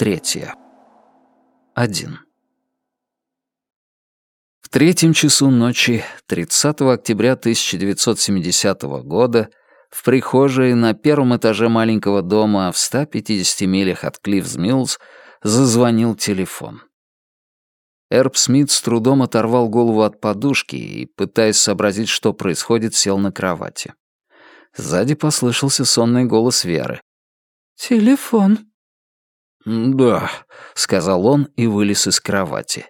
третья. Один. В третьем часу ночи 30 октября 1970 года в прихожей на первом этаже маленького дома в 150 милях от Клиффс-Миллз зазвонил телефон. Эрб Смит с трудом оторвал голову от подушки и, пытаясь сообразить, что происходит, сел на кровати. Сзади послышался сонный голос Веры. «Телефон». «Да», — сказал он и вылез из кровати.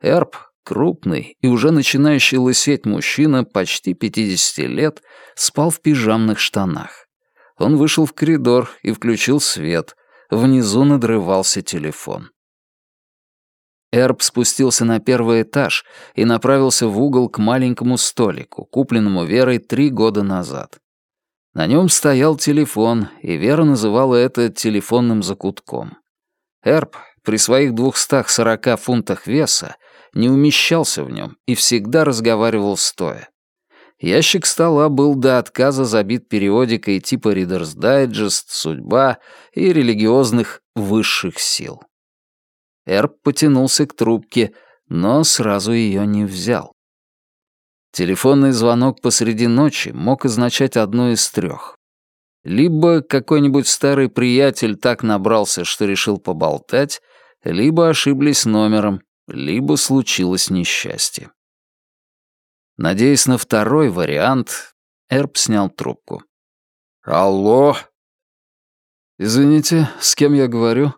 Эрб, крупный и уже начинающий лысеть мужчина, почти 50 лет, спал в пижамных штанах. Он вышел в коридор и включил свет. Внизу надрывался телефон. Эрб спустился на первый этаж и направился в угол к маленькому столику, купленному Верой три года назад. На нем стоял телефон, и Вера называла это телефонным закутком. Эрб при своих 240 фунтах веса не умещался в нем и всегда разговаривал стоя. Ящик стола был до отказа забит периодикой типа Reader's Digest, «Судьба» и религиозных высших сил. Эрб потянулся к трубке, но сразу ее не взял. Телефонный звонок посреди ночи мог означать одно из трех. Либо какой-нибудь старый приятель так набрался, что решил поболтать, либо ошиблись номером, либо случилось несчастье. Надеясь на второй вариант, Эрб снял трубку. «Алло?» «Извините, с кем я говорю?»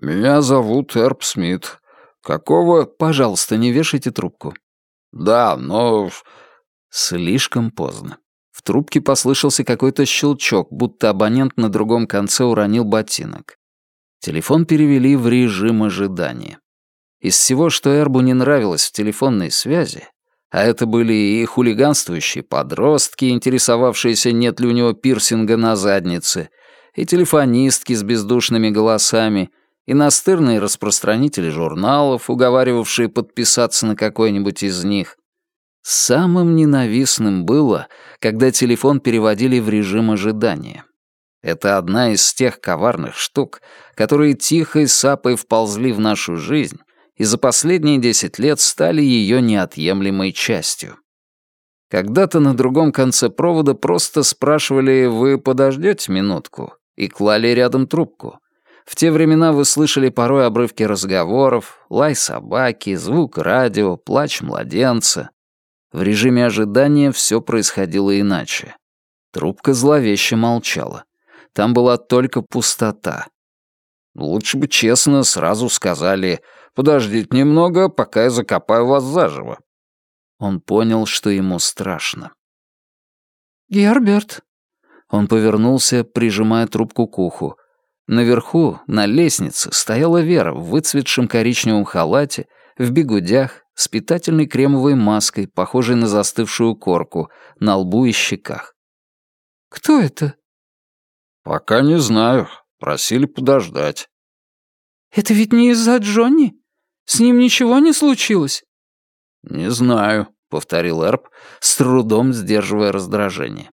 «Меня зовут Эрб Смит. Какого...» «Пожалуйста, не вешайте трубку». «Да, но...» Слишком поздно. Трубке послышался какой-то щелчок, будто абонент на другом конце уронил ботинок. Телефон перевели в режим ожидания. Из всего, что Эрбу не нравилось в телефонной связи, а это были и хулиганствующие подростки, интересовавшиеся, нет ли у него пирсинга на заднице, и телефонистки с бездушными голосами, и настырные распространители журналов, уговаривавшие подписаться на какой-нибудь из них. Самым ненавистным было, когда телефон переводили в режим ожидания. Это одна из тех коварных штук, которые тихой сапой вползли в нашу жизнь и за последние десять лет стали ее неотъемлемой частью. Когда-то на другом конце провода просто спрашивали «Вы подождете минутку?» и клали рядом трубку. В те времена вы слышали порой обрывки разговоров, лай собаки, звук радио, плач младенца. В режиме ожидания все происходило иначе. Трубка зловеще молчала. Там была только пустота. Лучше бы честно сразу сказали Подождите немного, пока я закопаю вас заживо». Он понял, что ему страшно. «Герберт». Он повернулся, прижимая трубку к уху. Наверху, на лестнице, стояла Вера в выцветшем коричневом халате, в бегудях, с питательной кремовой маской, похожей на застывшую корку, на лбу и щеках. «Кто это?» «Пока не знаю. Просили подождать». «Это ведь не из-за Джонни?» С ним ничего не случилось?» «Не знаю», — повторил Эрб, с трудом сдерживая раздражение.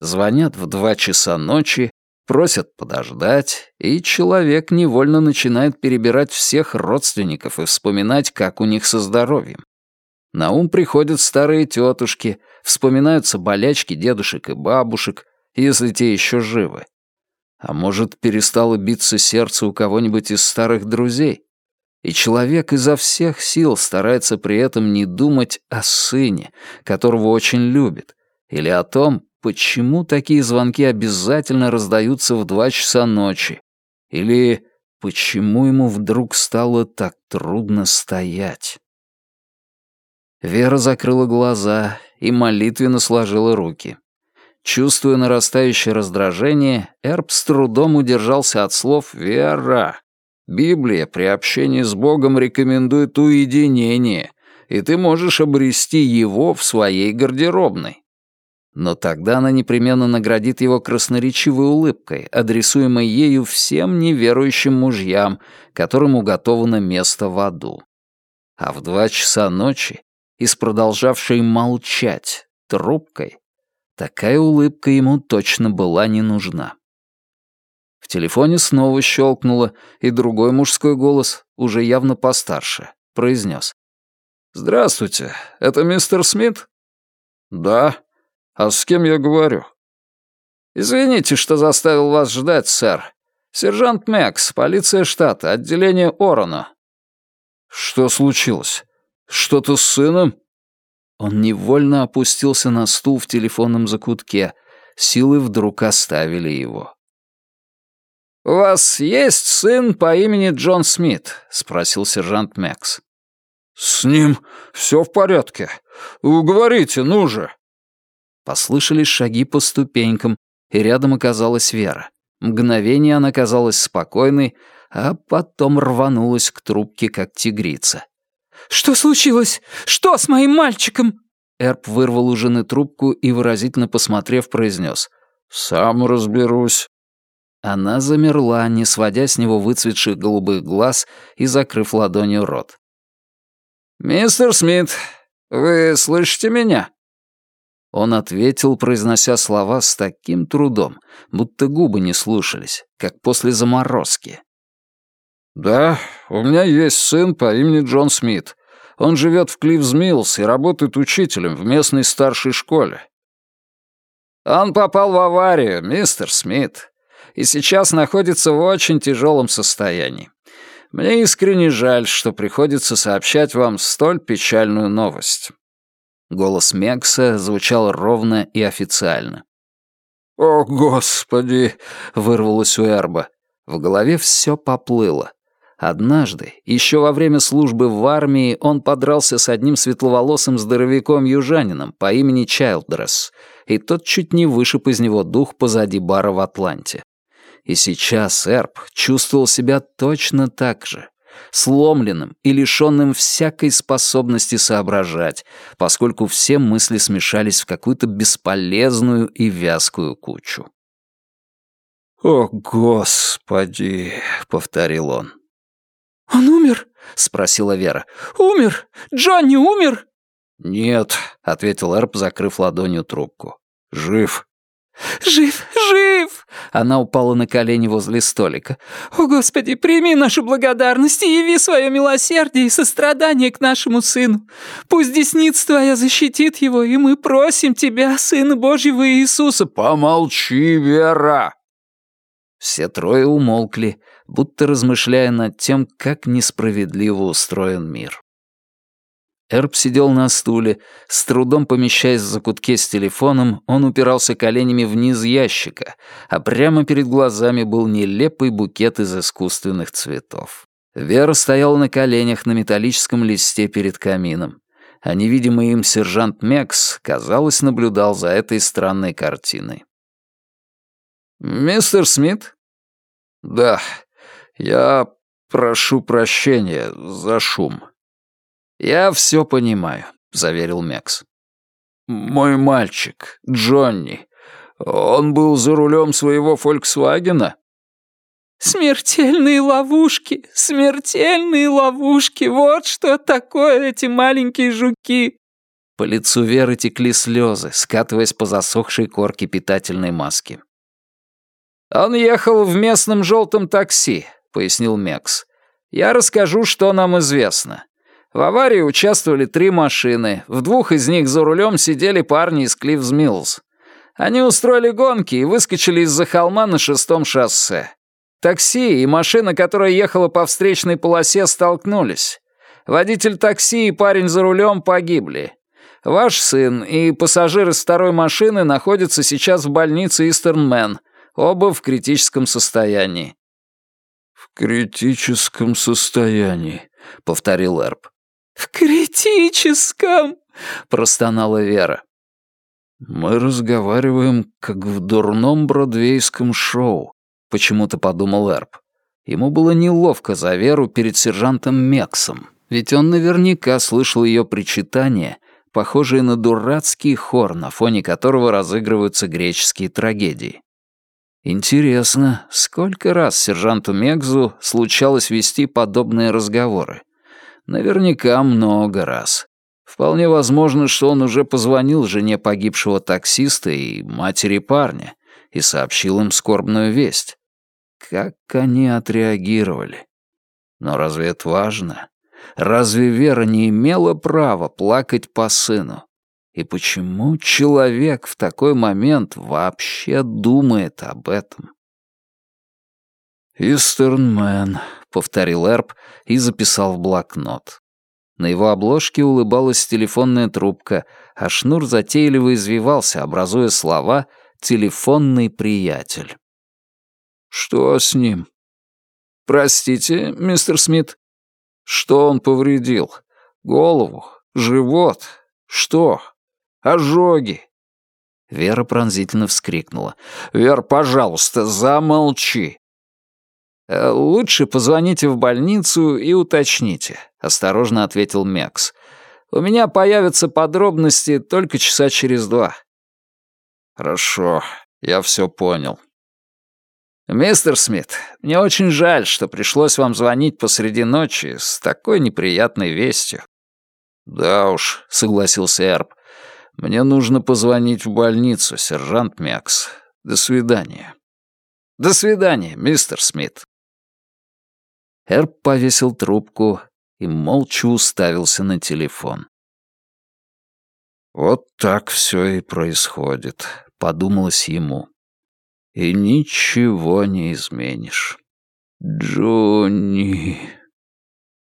Звонят в два часа ночи, просят подождать, и человек невольно начинает перебирать всех родственников и вспоминать, как у них со здоровьем. На ум приходят старые тетушки, вспоминаются болячки дедушек и бабушек, если те еще живы. А может, перестало биться сердце у кого-нибудь из старых друзей? И человек изо всех сил старается при этом не думать о сыне, которого очень любит, или о том, почему такие звонки обязательно раздаются в два часа ночи, или почему ему вдруг стало так трудно стоять. Вера закрыла глаза и молитвенно сложила руки. Чувствуя нарастающее раздражение, Эрб с трудом удержался от слов «Вера». Библия при общении с Богом рекомендует уединение, и ты можешь обрести его в своей гардеробной. Но тогда она непременно наградит его красноречивой улыбкой, адресуемой ею всем неверующим мужьям, которым уготовано место в аду. А в два часа ночи, и с продолжавшей молчать трубкой, такая улыбка ему точно была не нужна. В телефоне снова щелкнуло, и другой мужской голос, уже явно постарше, произнес. «Здравствуйте, это мистер Смит?» «Да. А с кем я говорю?» «Извините, что заставил вас ждать, сэр. Сержант Мэкс, полиция штата, отделение Орона». «Что случилось? Что-то с сыном?» Он невольно опустился на стул в телефонном закутке. Силы вдруг оставили его. «У вас есть сын по имени Джон Смит?» — спросил сержант Мэкс. «С ним все в порядке. Уговорите, ну же!» Послышались шаги по ступенькам, и рядом оказалась Вера. Мгновение она казалась спокойной, а потом рванулась к трубке, как тигрица. «Что случилось? Что с моим мальчиком?» Эрб вырвал у жены трубку и, выразительно посмотрев, произнес. «Сам разберусь». Она замерла, не сводя с него выцветших голубых глаз и закрыв ладонью рот. «Мистер Смит, вы слышите меня?» Он ответил, произнося слова с таким трудом, будто губы не слушались, как после заморозки. «Да, у меня есть сын по имени Джон Смит. Он живет в Клиффс-Миллс и работает учителем в местной старшей школе». «Он попал в аварию, мистер Смит, и сейчас находится в очень тяжелом состоянии. Мне искренне жаль, что приходится сообщать вам столь печальную новость». Голос Мекса звучал ровно и официально. «О, Господи!» — вырвалось у Эрба. В голове все поплыло. Однажды, еще во время службы в армии, он подрался с одним светловолосым здоровяком-южанином по имени Чайлдресс, и тот чуть не вышиб из него дух позади бара в Атланте. И сейчас Эрб чувствовал себя точно так же, сломленным и лишенным всякой способности соображать, поскольку все мысли смешались в какую-то бесполезную и вязкую кучу. «О, Господи!» — повторил он. «Он умер?» — спросила Вера. «Умер? Джонни умер?» «Нет», — ответил Эрб, закрыв ладонью трубку. «Жив». «Жив, жив!» Она упала на колени возле столика. «О, Господи, прими нашу благодарность и яви свое милосердие и сострадание к нашему сыну. Пусть десница твоя защитит его, и мы просим тебя, Сына Божьего Иисуса». «Помолчи, Вера!» Все трое умолкли, будто размышляя над тем, как несправедливо устроен мир. Эрб сидел на стуле, с трудом помещаясь в закутке с телефоном, он упирался коленями вниз ящика, а прямо перед глазами был нелепый букет из искусственных цветов. Вера стояла на коленях на металлическом листе перед камином, а невидимый им сержант Мекс, казалось, наблюдал за этой странной картиной. «Мистер Смит?» «Да, я прошу прощения за шум». «Я все понимаю», — заверил Мекс. «Мой мальчик, Джонни, он был за рулем своего «Фольксвагена»?» «Смертельные ловушки, смертельные ловушки, вот что такое эти маленькие жуки!» По лицу Веры текли слезы, скатываясь по засохшей корке питательной маски. «Он ехал в местном желтом такси», — пояснил Мекс. «Я расскажу, что нам известно. В аварии участвовали три машины. В двух из них за рулем сидели парни из Клиффс Миллс. Они устроили гонки и выскочили из-за холма на шестом шоссе. Такси и машина, которая ехала по встречной полосе, столкнулись. Водитель такси и парень за рулем погибли. Ваш сын и пассажир из второй машины находятся сейчас в больнице Истерн Мэн, оба в критическом состоянии. «В критическом состоянии», — повторил Эрб. «В критическом!» — простонала Вера. «Мы разговариваем, как в дурном бродвейском шоу», — почему-то подумал Эрб. Ему было неловко за Веру перед сержантом Мексом, ведь он наверняка слышал ее причитания, похожие на дурацкий хор, на фоне которого разыгрываются греческие трагедии. Интересно, сколько раз сержанту Мегзу случалось вести подобные разговоры? Наверняка много раз. Вполне возможно, что он уже позвонил жене погибшего таксиста и матери парня и сообщил им скорбную весть. как они отреагировали. Но разве это важно? Разве Вера не имела права плакать по сыну? И почему человек в такой момент вообще думает об этом? «Истернмен», — повторил Эрб и записал в блокнот. На его обложке улыбалась телефонная трубка, а шнур затейливо извивался, образуя слова «телефонный приятель». «Что с ним?» «Простите, мистер Смит?» «Что он повредил? Голову? Живот? Что? Ожоги?» Вера пронзительно вскрикнула. «Вер, пожалуйста, замолчи!» «Э, «Лучше позвоните в больницу и уточните», — осторожно ответил Мекс. «У меня появятся подробности только часа через два». «Хорошо, я все понял». «Мистер Смит, мне очень жаль, что пришлось вам звонить посреди ночи с такой неприятной вестью». «Да уж», — согласился Эрб. «Мне нужно позвонить в больницу, сержант Мекс. До свидания». «До свидания, мистер Смит». Эрб повесил трубку и молча уставился на телефон. «Вот так все и происходит», — подумалось ему. «И ничего не изменишь. Джонни...»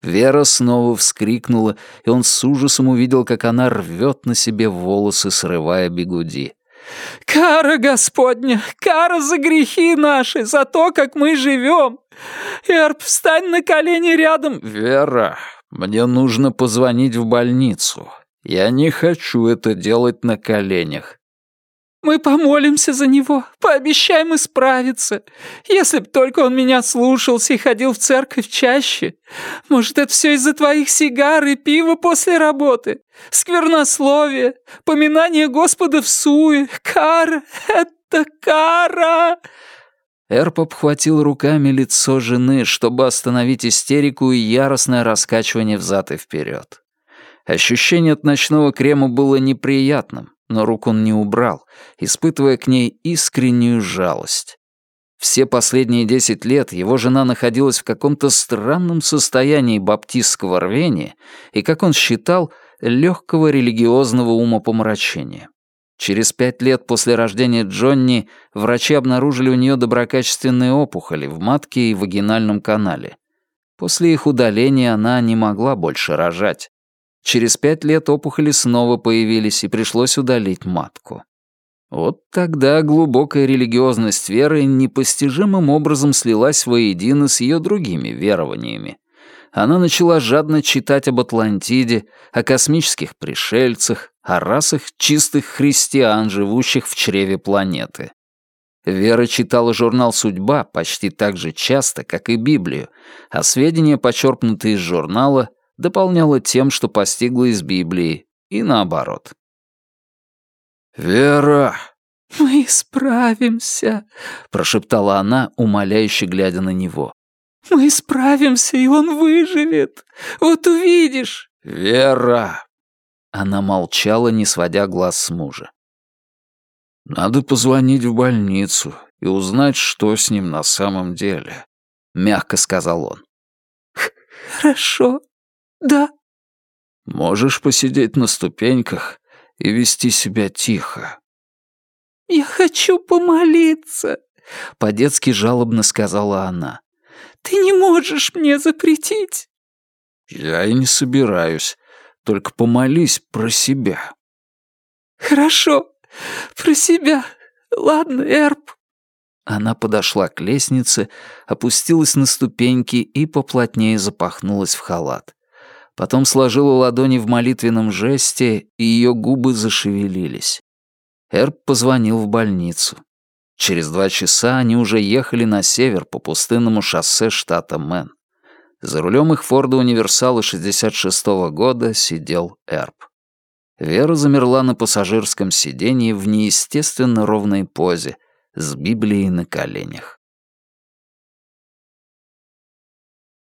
Вера снова вскрикнула, и он с ужасом увидел, как она рвет на себе волосы, срывая бегуди. «Кара Господня! Кара за грехи наши, за то, как мы живем! Эрб, встань на колени рядом!» «Вера, мне нужно позвонить в больницу. Я не хочу это делать на коленях. Мы помолимся за него, пообещаем исправиться. Если б только он меня слушался и ходил в церковь чаще. Может, это все из-за твоих сигар и пива после работы? Сквернословие, поминание Господа в суе, кара, это кара!» Эрп обхватил руками лицо жены, чтобы остановить истерику и яростное раскачивание взад и вперед. Ощущение от ночного крема было неприятным, но рук он не убрал, испытывая к ней искреннюю жалость. Все последние десять лет его жена находилась в каком-то странном состоянии баптистского рвения и, как он считал, легкого религиозного умопомрачения. Через пять лет после рождения Джонни врачи обнаружили у нее доброкачественные опухоли в матке и вагинальном канале. После их удаления она не могла больше рожать. Через пять лет опухоли снова появились, и пришлось удалить матку. Вот тогда глубокая религиозность веры непостижимым образом слилась воедино с ее другими верованиями. Она начала жадно читать об Атлантиде, о космических пришельцах, о расах чистых христиан, живущих в чреве планеты. Вера читала журнал «Судьба» почти так же часто, как и Библию, а сведения, почерпнутые из журнала, дополняла тем, что постигла из Библии, и наоборот. «Вера!» «Мы справимся», — прошептала она, умоляюще глядя на него. «Мы справимся, и он выживет. Вот увидишь». «Вера!» Она молчала, не сводя глаз с мужа. «Надо позвонить в больницу и узнать, что с ним на самом деле», — мягко сказал он. «Хорошо», «Да». «Можешь посидеть на ступеньках и вести себя тихо». «Я хочу помолиться», — по-детски жалобно сказала она. «Ты не можешь мне запретить». «Я и не собираюсь. Только помолись про себя». «Хорошо, про себя. Ладно, Эрб». Она подошла к лестнице, опустилась на ступеньки и поплотнее запахнулась в халат. Потом сложила ладони в молитвенном жесте, и ее губы зашевелились. Эрб позвонил в больницу. Через два часа они уже ехали на север по пустынному шоссе штата Мэн. За рулем их Форда Универсала 66-го года сидел Эрб. Вера замерла на пассажирском сиденье в неестественно ровной позе, с Библией на коленях.